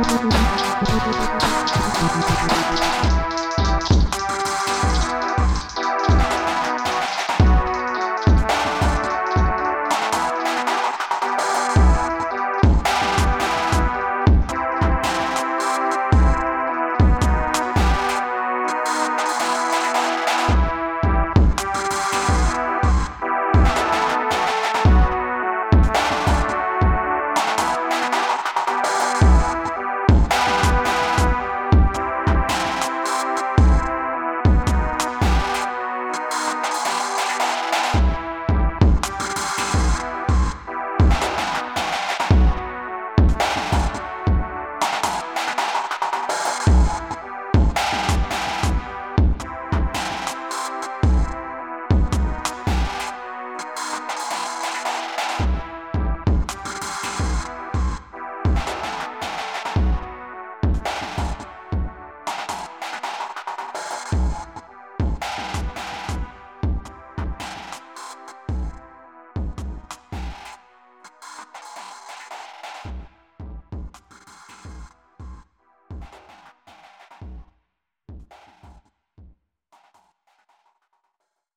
Thank you.